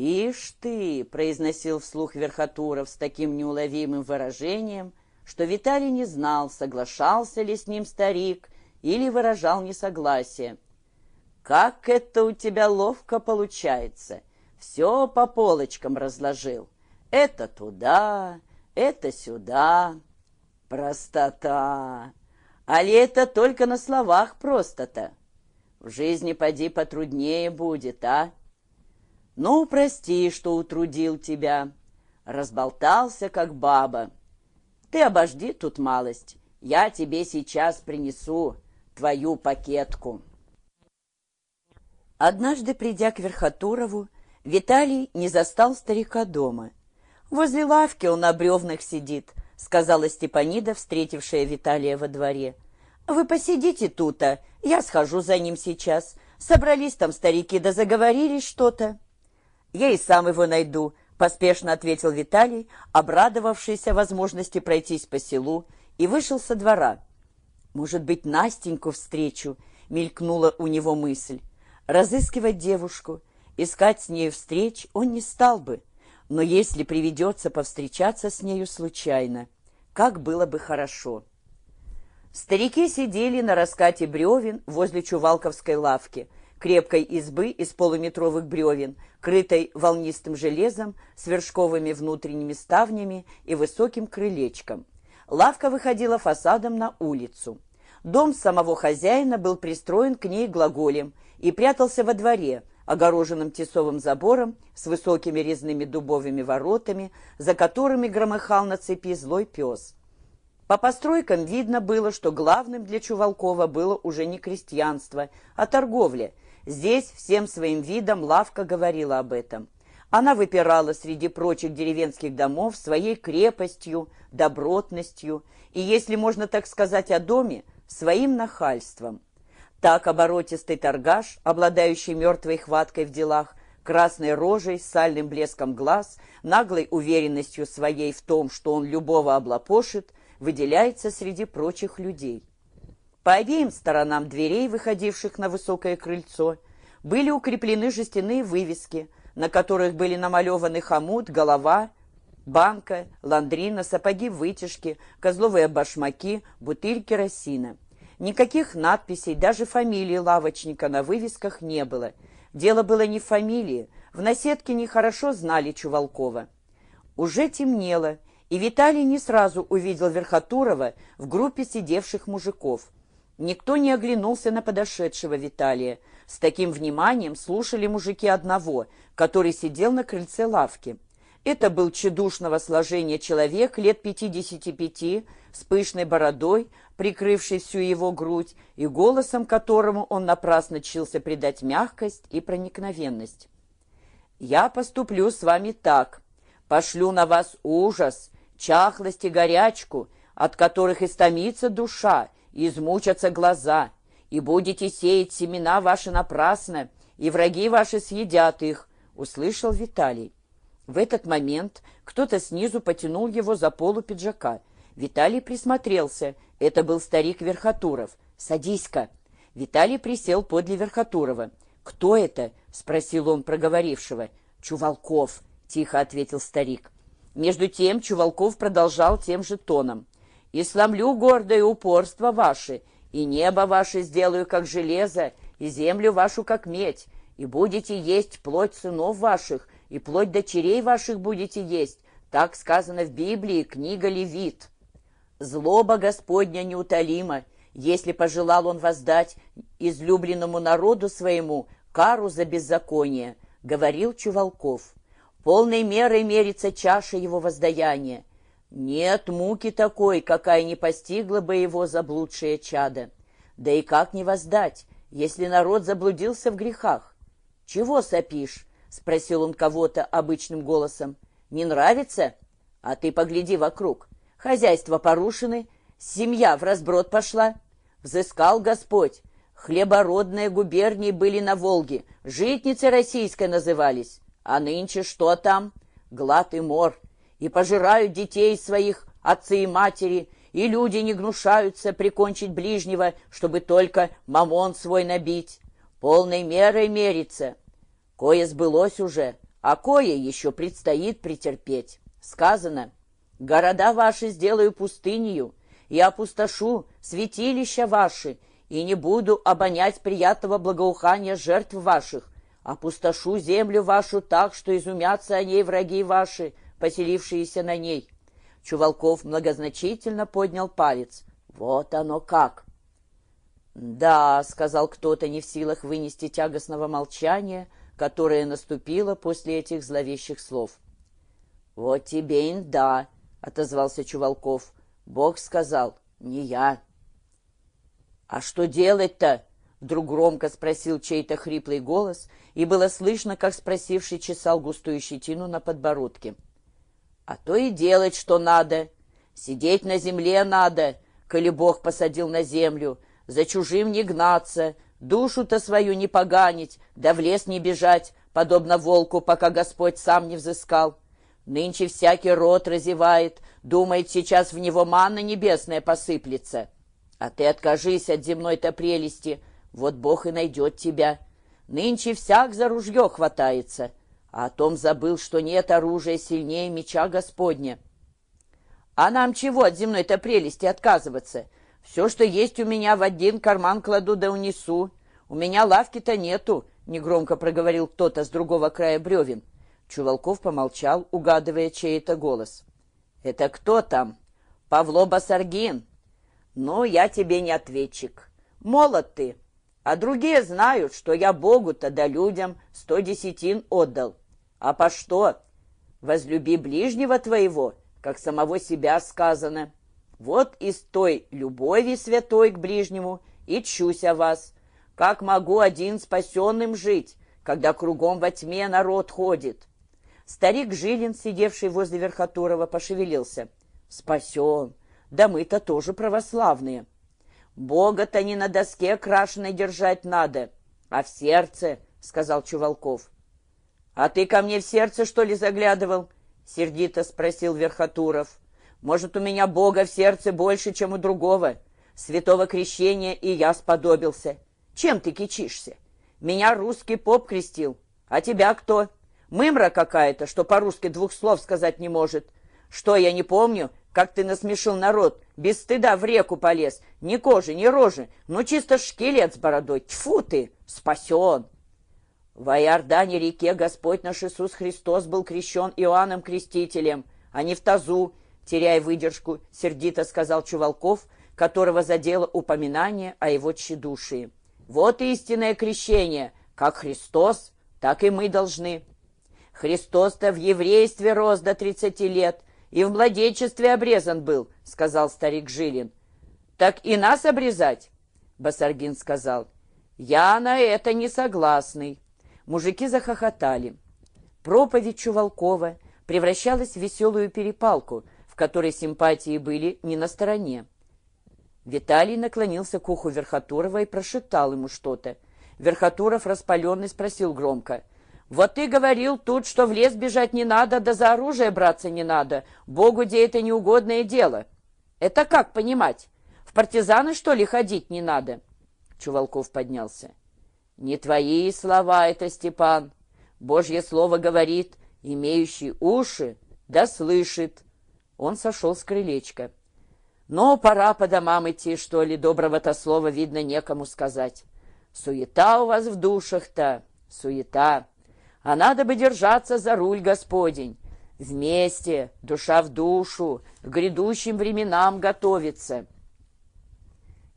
«Ишь ты!» — произносил вслух Верхотуров с таким неуловимым выражением, что Виталий не знал, соглашался ли с ним старик или выражал несогласие. «Как это у тебя ловко получается! Все по полочкам разложил. Это туда, это сюда. Простота! А ли это только на словах просто-то? В жизни поди потруднее будет, а?» Ну, прости, что утрудил тебя. Разболтался, как баба. Ты обожди тут малость. Я тебе сейчас принесу твою пакетку. Однажды, придя к Верхотурову, Виталий не застал старика дома. «Возле лавки он на бревнах сидит», — сказала Степанида, встретившая Виталия во дворе. «Вы посидите тут-то, я схожу за ним сейчас. Собрались там старики да заговорили что-то». «Я и сам его найду», — поспешно ответил Виталий, обрадовавшийся возможности пройтись по селу, и вышел со двора. «Может быть, Настеньку встречу?» — мелькнула у него мысль. Разыскивать девушку, искать с нею встреч он не стал бы, но если приведется повстречаться с нею случайно, как было бы хорошо. Старики сидели на раскате бревен возле Чувалковской лавки — крепкой избы из полуметровых бревен, крытой волнистым железом, с вершковыми внутренними ставнями и высоким крылечком. Лавка выходила фасадом на улицу. Дом самого хозяина был пристроен к ней глаголем и прятался во дворе, огороженным тесовым забором с высокими резными дубовыми воротами, за которыми громыхал на цепи злой пес. По постройкам видно было, что главным для Чувалкова было уже не крестьянство, а торговля – Здесь всем своим видом лавка говорила об этом. Она выпирала среди прочих деревенских домов своей крепостью, добротностью и, если можно так сказать о доме, своим нахальством. Так оборотистый торгаш, обладающий мертвой хваткой в делах, красной рожей, сальным блеском глаз, наглой уверенностью своей в том, что он любого облапошит, выделяется среди прочих людей. По обеим сторонам дверей, выходивших на высокое крыльцо, были укреплены жестяные вывески, на которых были намалеваны хомут, голова, банка, ландрина, сапоги-вытяжки, козловые башмаки, бутыль керосина. Никаких надписей, даже фамилии лавочника на вывесках не было. Дело было не в фамилии, в наседке нехорошо знали Чувалкова. Уже темнело, и Виталий не сразу увидел Верхотурова в группе сидевших мужиков – Никто не оглянулся на подошедшего Виталия. С таким вниманием слушали мужики одного, который сидел на крыльце лавки. Это был чедушного сложения человек лет 55 с пышной бородой, прикрывшей всю его грудь, и голосом которому он напрасно чился придать мягкость и проникновенность. «Я поступлю с вами так. Пошлю на вас ужас, чахлость и горячку, от которых истомится душа, измучатся глаза, и будете сеять семена ваши напрасно, и враги ваши съедят их», — услышал Виталий. В этот момент кто-то снизу потянул его за полу пиджака. Виталий присмотрелся. Это был старик Верхотуров. «Садись-ка». Виталий присел подле Верхотурова. «Кто это?» — спросил он проговорившего. «Чувалков», — тихо ответил старик. Между тем Чувалков продолжал тем же тоном и сломлю гордое упорство ваше, и небо ваше сделаю, как железо, и землю вашу, как медь, и будете есть плоть сынов ваших, и плоть дочерей ваших будете есть. Так сказано в Библии, книга Левит. Злоба Господня неутолима, если пожелал он воздать излюбленному народу своему кару за беззаконие, говорил Чувалков. Полной мерой мерится чаша его воздаяния. Нет муки такой, какая не постигла бы его заблудшее чадо. Да и как не воздать, если народ заблудился в грехах? «Чего сопишь?» — спросил он кого-то обычным голосом. «Не нравится? А ты погляди вокруг. Хозяйства порушены, семья в разброд пошла. Взыскал Господь. Хлебородные губернии были на Волге, житницы российской назывались. А нынче что там? Глад и мор, и пожирают детей своих, отцы и матери, и люди не гнушаются прикончить ближнего, чтобы только мамон свой набить. Полной мерой мерится. Кое сбылось уже, а кое еще предстоит претерпеть. Сказано, города ваши сделаю пустынью, и опустошу святилища ваши, и не буду обонять приятного благоухания жертв ваших, опустошу землю вашу так, что изумятся о ней враги ваши, поселившиеся на ней». Чувалков многозначительно поднял палец. «Вот оно как!» «Да», — сказал кто-то, не в силах вынести тягостного молчания, которое наступило после этих зловещих слов. «Вот тебе и да», — отозвался Чувалков. «Бог сказал, не я». «А что делать-то?» — вдруг громко спросил чей-то хриплый голос, и было слышно, как спросивший чесал густую щетину на подбородке. «А то и делать, что надо. Сидеть на земле надо, коли Бог посадил на землю, за чужим не гнаться, душу-то свою не поганить, да в лес не бежать, подобно волку, пока Господь сам не взыскал. Нынче всякий рот разевает, думает, сейчас в него манна небесная посыплется. А ты откажись от земной-то прелести, вот Бог и найдет тебя. Нынче всяк за ружье хватается, а о том забыл, что нет оружия сильнее меча Господня. А нам чего от земной-то прелести отказываться? Все, что есть у меня, в один карман кладу да унесу. У меня лавки-то нету, — негромко проговорил кто-то с другого края бревен. Чувалков помолчал, угадывая чей-то голос. — Это кто там? — Павло Басаргин. — Ну, я тебе не ответчик. Молод ты, а другие знают, что я Богу-то да людям сто десятин отдал. А по что? Возлюби ближнего твоего, как самого себя сказано. Вот из той любови святой к ближнему и чусь о вас. Как могу один спасенным жить, когда кругом во тьме народ ходит? Старик Жилин, сидевший возле Верхотурова, пошевелился. Спасен. Да мы-то тоже православные. Бога-то не на доске крашеной держать надо, а в сердце, — сказал Чувалков. — А ты ко мне в сердце, что ли, заглядывал? — сердито спросил Верхотуров. Может, у меня Бога в сердце больше, чем у другого. Святого крещения и я сподобился. Чем ты кичишься? Меня русский поп крестил. А тебя кто? Мымра какая-то, что по-русски двух слов сказать не может. Что, я не помню, как ты насмешил народ, без стыда в реку полез. Ни кожи, ни рожи, ну чисто шкелет с бородой. Тьфу ты, спасен. В Иордане реке Господь наш Иисус Христос был крещен Иоанном Крестителем, а не в тазу, теряя выдержку, сердито сказал Чувалков, которого задело упоминание о его тщедушии. Вот истинное крещение, как Христос, так и мы должны. Христос-то в еврействе рос до тридцати лет и в младенчестве обрезан был, сказал старик Жилин. Так и нас обрезать? Басаргин сказал. Я на это не согласный. Мужики захохотали. Проповедь Чувалкова превращалась в веселую перепалку — которой симпатии были не на стороне. Виталий наклонился к уху Верхотурова и прошептал ему что-то. Верхотуров, распаленный, спросил громко. «Вот ты говорил тут, что в лес бежать не надо, да за оружие браться не надо. Богу, где это неугодное дело. Это как понимать? В партизаны, что ли, ходить не надо?» Чувалков поднялся. «Не твои слова это, Степан. Божье слово говорит, имеющий уши, да слышит». Он сошел с крылечка. «Но пора по домам идти, что ли, доброго-то слова, видно, некому сказать. Суета у вас в душах-то, суета. А надо бы держаться за руль, Господень. Вместе, душа в душу, к грядущим временам готовиться».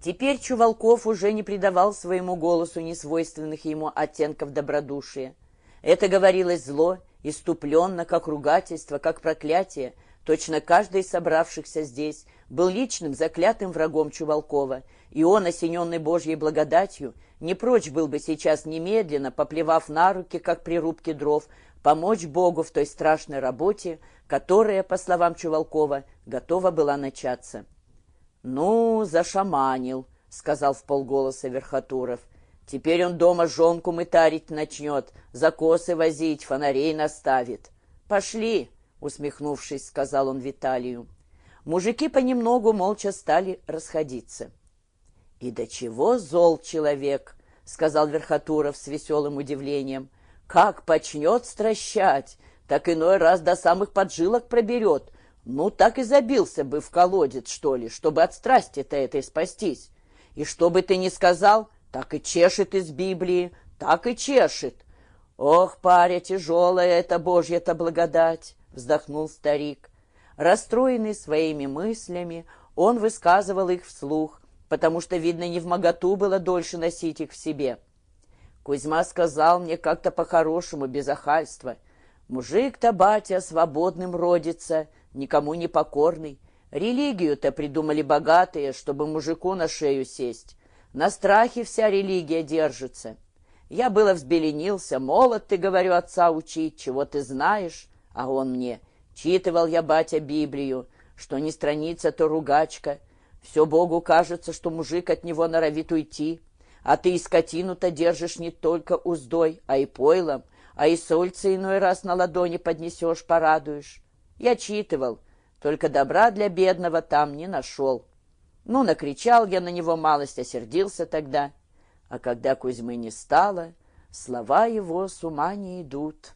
Теперь Чувалков уже не придавал своему голосу несвойственных ему оттенков добродушия. Это говорилось зло, иступленно, как ругательство, как проклятие, Точно каждый из собравшихся здесь был личным заклятым врагом Чувалкова, и он, осененный Божьей благодатью, не прочь был бы сейчас немедленно, поплевав на руки, как при рубке дров, помочь Богу в той страшной работе, которая, по словам Чувалкова, готова была начаться. «Ну, зашаманил», — сказал в полголоса Верхотуров. «Теперь он дома жонку мытарить начнет, закосы возить, фонарей наставит. Пошли!» — усмехнувшись, сказал он Виталию. Мужики понемногу молча стали расходиться. «И до чего зол человек!» — сказал Верхотуров с веселым удивлением. Как почнет стращать, так иной раз до самых поджилок проберет. Ну, так и забился бы в колодец, что ли, чтобы от страсти-то этой спастись. И что бы ты ни сказал, так и чешет из Библии, так и чешет. Ох, паря, тяжелая эта Божья-то благодать, вздохнул старик. Расстроенный своими мыслями, он высказывал их вслух, потому что, видно, не в моготу было дольше носить их в себе. Кузьма сказал мне как-то по-хорошему, без охальства. Мужик-то, батя, свободным родится, никому не покорный. Религию-то придумали богатые, чтобы мужику на шею сесть. На страхе вся религия держится. Я было взбеленился, молод ты, говорю, отца учить, чего ты знаешь, а он мне. Читывал я, батя, Библию, что не страница, то ругачка. Все Богу кажется, что мужик от него норовит уйти. А ты и скотину-то держишь не только уздой, а и пойлом, а и сольца иной раз на ладони поднесешь, порадуешь. Я читывал, только добра для бедного там не нашел. Ну, накричал я на него малость, осердился тогда. А когда Кузьмы не стало, слова его с ума не идут.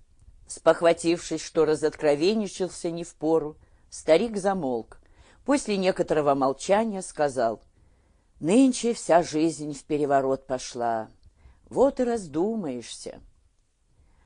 Спохватившись, что разоткровенничался не в пору, старик замолк. После некоторого молчания сказал — Нынче вся жизнь в переворот пошла. Вот и раздумаешься.